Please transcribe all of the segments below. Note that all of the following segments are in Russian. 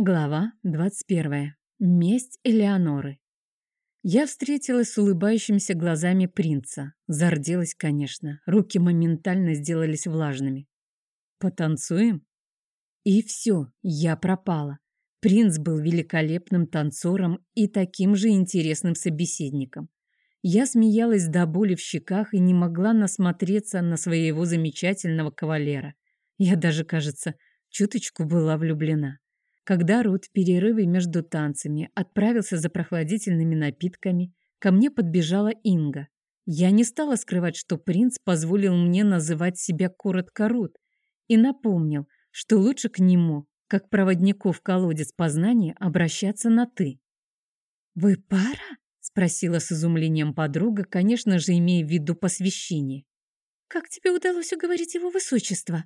Глава 21. Месть Элеоноры. Я встретилась с улыбающимися глазами принца. Зарделась, конечно. Руки моментально сделались влажными. «Потанцуем?» И все, я пропала. Принц был великолепным танцором и таким же интересным собеседником. Я смеялась до боли в щеках и не могла насмотреться на своего замечательного кавалера. Я даже, кажется, чуточку была влюблена. Когда Рут в перерыве между танцами отправился за прохладительными напитками, ко мне подбежала Инга. Я не стала скрывать, что принц позволил мне называть себя коротко Рут и напомнил, что лучше к нему, как проводнику в колодец познания, обращаться на «ты». «Вы пара?» — спросила с изумлением подруга, конечно же, имея в виду посвящение. «Как тебе удалось уговорить его высочество?»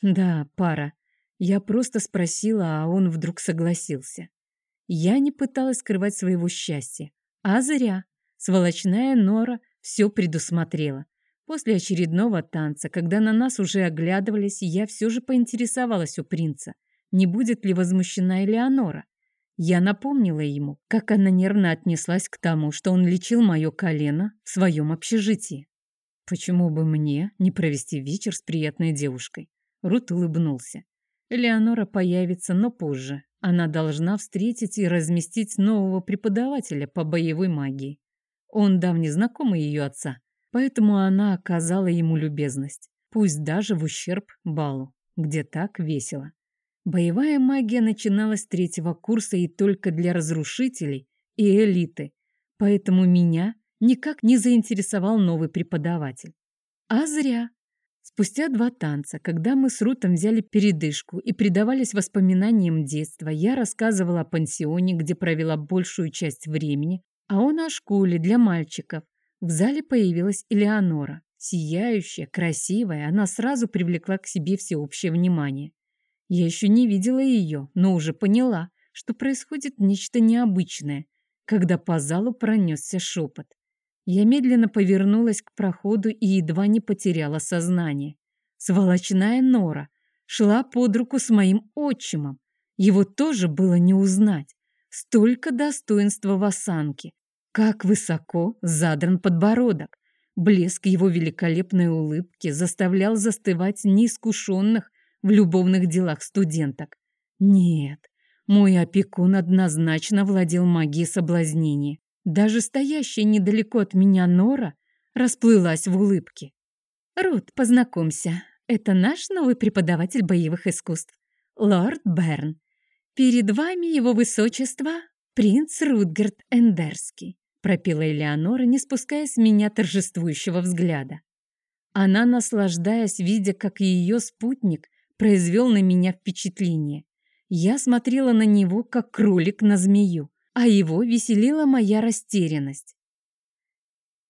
«Да, пара. Я просто спросила, а он вдруг согласился. Я не пыталась скрывать своего счастья. А зря. Сволочная Нора все предусмотрела. После очередного танца, когда на нас уже оглядывались, я все же поинтересовалась у принца, не будет ли возмущена Элеонора. Я напомнила ему, как она нервно отнеслась к тому, что он лечил мое колено в своем общежитии. Почему бы мне не провести вечер с приятной девушкой? Рут улыбнулся. Элеонора появится, но позже. Она должна встретить и разместить нового преподавателя по боевой магии. Он давний знакомый ее отца, поэтому она оказала ему любезность, пусть даже в ущерб балу, где так весело. Боевая магия начиналась с третьего курса и только для разрушителей и элиты, поэтому меня никак не заинтересовал новый преподаватель. А зря. Спустя два танца, когда мы с Рутом взяли передышку и предавались воспоминаниям детства, я рассказывала о пансионе, где провела большую часть времени, а он о школе для мальчиков. В зале появилась Элеонора. Сияющая, красивая, она сразу привлекла к себе всеобщее внимание. Я еще не видела ее, но уже поняла, что происходит нечто необычное, когда по залу пронесся шепот. Я медленно повернулась к проходу и едва не потеряла сознание. Сволочная нора шла под руку с моим отчимом. Его тоже было не узнать. Столько достоинства в осанке. Как высоко задран подбородок. Блеск его великолепной улыбки заставлял застывать неискушенных в любовных делах студенток. Нет, мой опекун однозначно владел магией соблазнения. Даже стоящая недалеко от меня Нора расплылась в улыбке. «Рут, познакомься, это наш новый преподаватель боевых искусств, лорд Берн. Перед вами его высочество, принц Рутгард Эндерский», пропела Элеонора, не спуская с меня торжествующего взгляда. Она, наслаждаясь, видя, как ее спутник произвел на меня впечатление. Я смотрела на него, как кролик на змею а его веселила моя растерянность.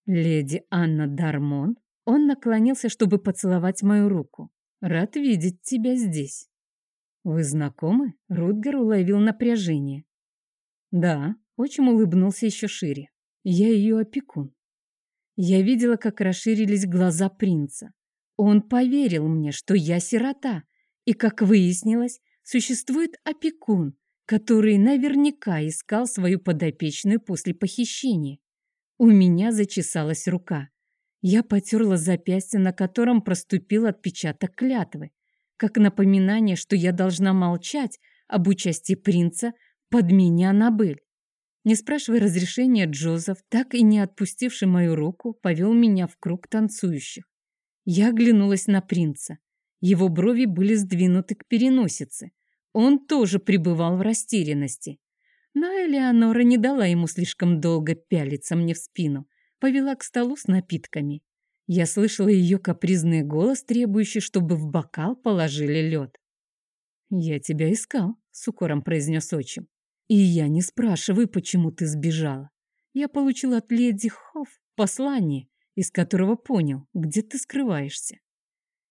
«Леди Анна Дармон?» Он наклонился, чтобы поцеловать мою руку. «Рад видеть тебя здесь». «Вы знакомы?» Рутгер уловил напряжение. «Да», очень улыбнулся еще шире. «Я ее опекун». Я видела, как расширились глаза принца. Он поверил мне, что я сирота, и, как выяснилось, существует опекун, который наверняка искал свою подопечную после похищения. У меня зачесалась рука. Я потерла запястье, на котором проступил отпечаток клятвы, как напоминание, что я должна молчать об участии принца под меня на быль. Не спрашивая разрешения, Джозеф, так и не отпустивший мою руку, повел меня в круг танцующих. Я оглянулась на принца. Его брови были сдвинуты к переносице. Он тоже пребывал в растерянности. Но Элеонора не дала ему слишком долго пялиться мне в спину, повела к столу с напитками. Я слышала ее капризный голос, требующий, чтобы в бокал положили лед. «Я тебя искал», — с укором произнес отчим. «И я не спрашиваю, почему ты сбежала. Я получил от леди Хофф послание, из которого понял, где ты скрываешься».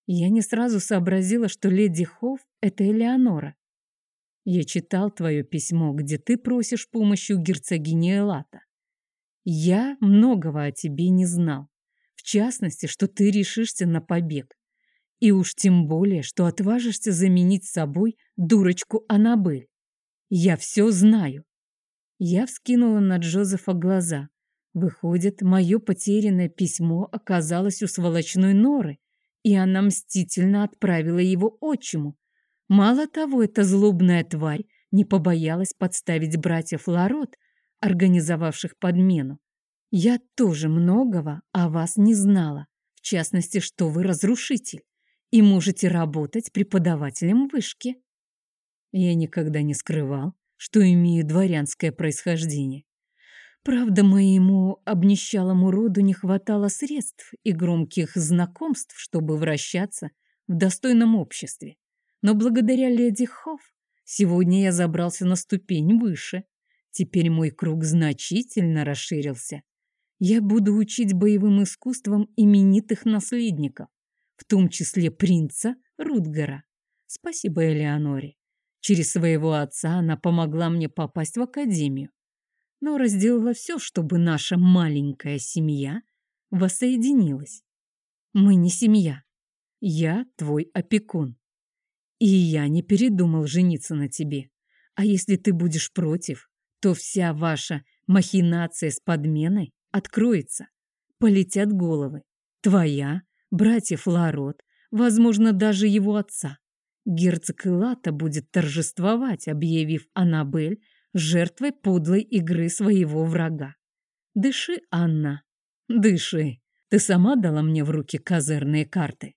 Я не сразу сообразила, что леди Хофф — это Элеонора. Я читал твое письмо, где ты просишь помощи у герцогини Элата. Я многого о тебе не знал. В частности, что ты решишься на побег. И уж тем более, что отважишься заменить собой дурочку Аннабель. Я все знаю. Я вскинула на Джозефа глаза. Выходит, мое потерянное письмо оказалось у сволочной норы, и она мстительно отправила его отчиму. Мало того, эта злобная тварь не побоялась подставить братьев Ларот, организовавших подмену. Я тоже многого о вас не знала, в частности, что вы разрушитель и можете работать преподавателем в вышке. Я никогда не скрывал, что имею дворянское происхождение. Правда, моему обнищалому роду не хватало средств и громких знакомств, чтобы вращаться в достойном обществе. Но благодаря леди Хофф сегодня я забрался на ступень выше. Теперь мой круг значительно расширился. Я буду учить боевым искусствам именитых наследников, в том числе принца Рутгера. Спасибо Элеоноре. Через своего отца она помогла мне попасть в академию. Но разделала все, чтобы наша маленькая семья воссоединилась. Мы не семья. Я твой опекун. И я не передумал жениться на тебе. А если ты будешь против, то вся ваша махинация с подменой откроется. Полетят головы. Твоя, братьев Ларот, возможно, даже его отца. Герцог Илата будет торжествовать, объявив Аннабель жертвой подлой игры своего врага. Дыши, Анна, дыши. Ты сама дала мне в руки козырные карты.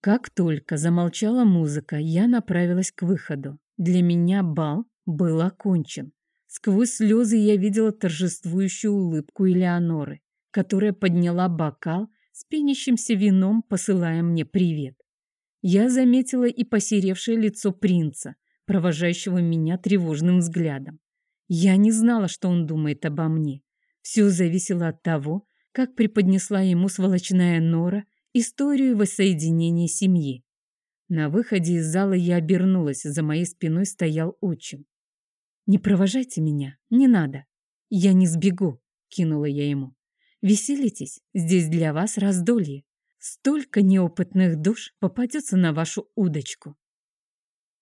Как только замолчала музыка, я направилась к выходу. Для меня бал был окончен. Сквозь слезы я видела торжествующую улыбку Элеоноры, которая подняла бокал с пенящимся вином, посылая мне привет я заметила и посеревшее лицо принца, провожающего меня тревожным взглядом. Я не знала, что он думает обо мне. Все зависело от того, как преподнесла ему сволочная нора историю воссоединения семьи. На выходе из зала я обернулась, за моей спиной стоял отчим. «Не провожайте меня, не надо. Я не сбегу», — кинула я ему. «Веселитесь, здесь для вас раздолье. Столько неопытных душ попадется на вашу удочку.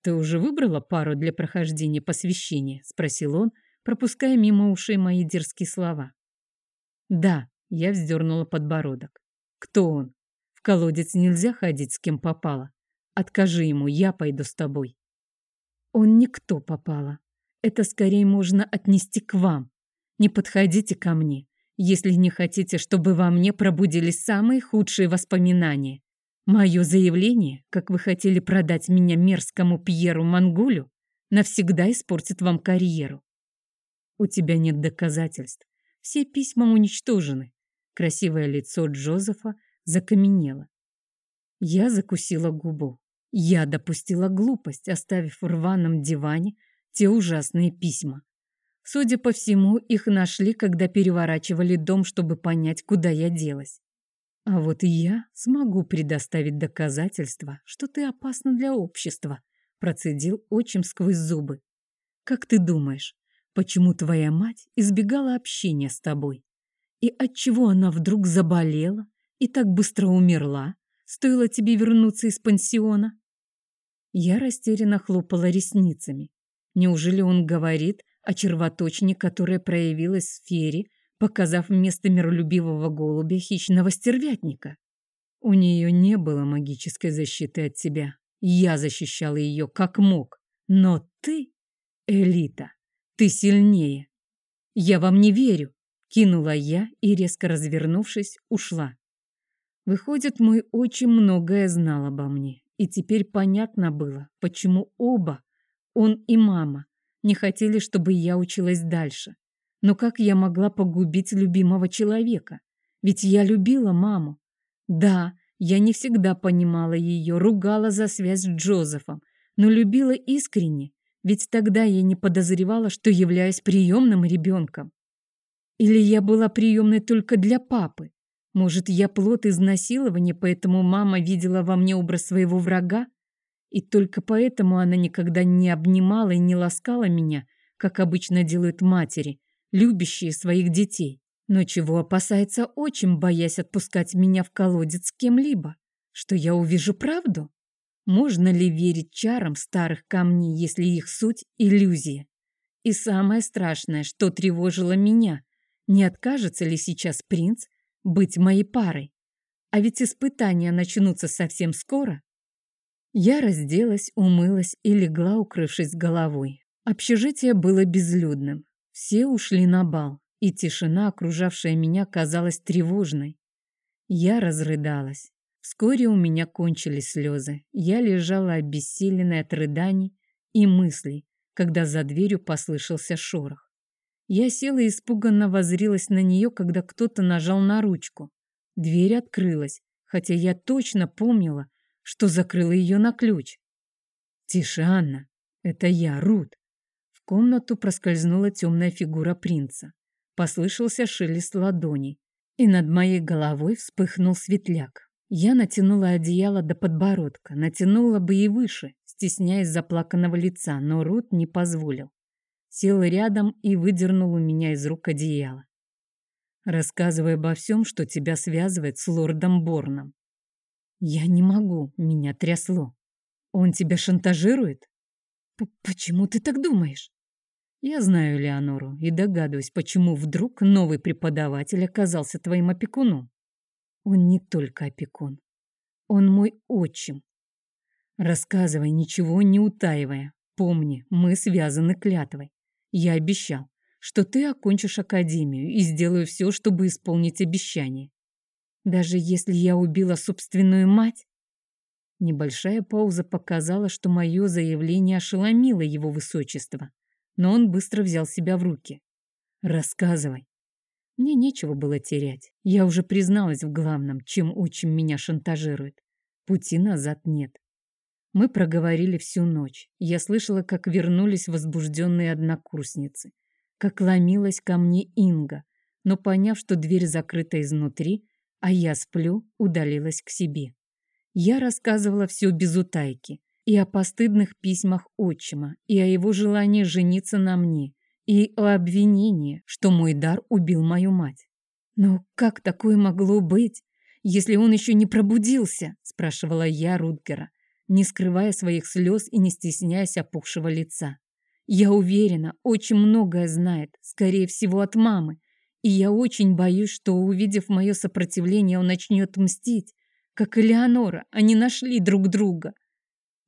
«Ты уже выбрала пару для прохождения посвящения?» — спросил он, пропуская мимо ушей мои дерзкие слова. «Да», — я вздернула подбородок. «Кто он? В колодец нельзя ходить, с кем попало. Откажи ему, я пойду с тобой». «Он никто попало. Это скорее можно отнести к вам. Не подходите ко мне если не хотите, чтобы во мне пробудились самые худшие воспоминания. Мое заявление, как вы хотели продать меня мерзкому Пьеру Мангулю, навсегда испортит вам карьеру. У тебя нет доказательств. Все письма уничтожены. Красивое лицо Джозефа закаменело. Я закусила губу. Я допустила глупость, оставив в рваном диване те ужасные письма. Судя по всему, их нашли, когда переворачивали дом, чтобы понять, куда я делась. А вот я смогу предоставить доказательства, что ты опасна для общества, процедил отчим сквозь зубы. Как ты думаешь, почему твоя мать избегала общения с тобой? И отчего она вдруг заболела и так быстро умерла? Стоило тебе вернуться из пансиона? Я растерянно хлопала ресницами. Неужели он говорит, а червоточине, которая проявилась в сфере, показав вместо миролюбивого голубя хищного стервятника. У нее не было магической защиты от тебя. Я защищала ее как мог. Но ты, Элита, ты сильнее. Я вам не верю, кинула я и, резко развернувшись, ушла. Выходит, мой очень многое знал обо мне. И теперь понятно было, почему оба, он и мама, не хотели, чтобы я училась дальше. Но как я могла погубить любимого человека? Ведь я любила маму. Да, я не всегда понимала ее, ругала за связь с Джозефом, но любила искренне, ведь тогда я не подозревала, что являюсь приемным ребенком. Или я была приемной только для папы? Может, я плод изнасилования, поэтому мама видела во мне образ своего врага? И только поэтому она никогда не обнимала и не ласкала меня, как обычно делают матери, любящие своих детей. Но чего опасается отчим, боясь отпускать меня в колодец с кем-либо? Что я увижу правду? Можно ли верить чарам старых камней, если их суть – иллюзия? И самое страшное, что тревожило меня, не откажется ли сейчас принц быть моей парой? А ведь испытания начнутся совсем скоро. Я разделась, умылась и легла, укрывшись головой. Общежитие было безлюдным. Все ушли на бал, и тишина, окружавшая меня, казалась тревожной. Я разрыдалась. Вскоре у меня кончились слезы. Я лежала обессиленная от рыданий и мыслей, когда за дверью послышался шорох. Я села и испуганно возрилась на нее, когда кто-то нажал на ручку. Дверь открылась, хотя я точно помнила, что закрыла ее на ключ. «Тише, Анна, это я, Рут». В комнату проскользнула темная фигура принца. Послышался шелест ладоней, и над моей головой вспыхнул светляк. Я натянула одеяло до подбородка, натянула бы и выше, стесняясь заплаканного лица, но Рут не позволил. Сел рядом и выдернул у меня из рук одеяло. Рассказывай обо всем, что тебя связывает с лордом Борном. Я не могу, меня трясло. Он тебя шантажирует? П Почему ты так думаешь? Я знаю Леонору и догадываюсь, почему вдруг новый преподаватель оказался твоим опекуном. Он не только опекун. Он мой отчим. Рассказывай, ничего не утаивая. Помни, мы связаны клятвой. Я обещал, что ты окончишь академию и сделаю все, чтобы исполнить обещание. Даже если я убила собственную мать? Небольшая пауза показала, что мое заявление ошеломило его высочество, но он быстро взял себя в руки. «Рассказывай». Мне нечего было терять. Я уже призналась в главном, чем очень меня шантажирует. Пути назад нет. Мы проговорили всю ночь. Я слышала, как вернулись возбужденные однокурсницы, как ломилась ко мне Инга, но, поняв, что дверь закрыта изнутри, а я сплю, удалилась к себе. Я рассказывала все без утайки. И о постыдных письмах отчима, и о его желании жениться на мне, и о обвинении, что мой дар убил мою мать. «Но как такое могло быть, если он еще не пробудился?» – спрашивала я Рутгера, не скрывая своих слез и не стесняясь опухшего лица. «Я уверена, очень многое знает, скорее всего, от мамы, и я очень боюсь, что, увидев мое сопротивление, он начнет мстить, как Элеонора, они нашли друг друга.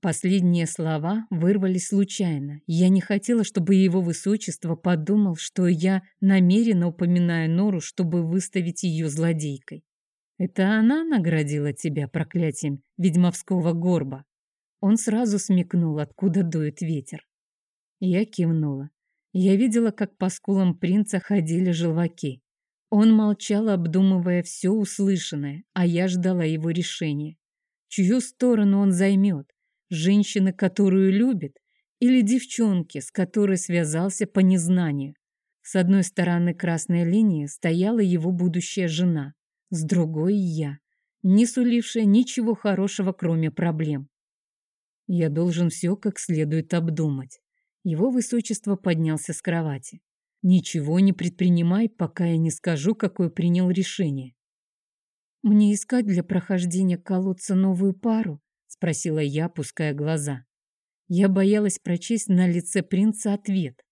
Последние слова вырвались случайно. Я не хотела, чтобы его высочество подумал, что я намеренно упоминаю Нору, чтобы выставить ее злодейкой. Это она наградила тебя проклятием ведьмовского горба. Он сразу смекнул, откуда дует ветер. Я кивнула. Я видела, как по скулам принца ходили желваки. Он молчал, обдумывая все услышанное, а я ждала его решения. Чью сторону он займет? женщины, которую любит, или девчонки, с которой связался по незнанию. С одной стороны красной линии стояла его будущая жена, с другой — я, не сулившая ничего хорошего, кроме проблем. Я должен все как следует обдумать. Его высочество поднялся с кровати. Ничего не предпринимай, пока я не скажу, какое принял решение. Мне искать для прохождения колодца новую пару? спросила я, опуская глаза. Я боялась прочесть на лице принца ответ.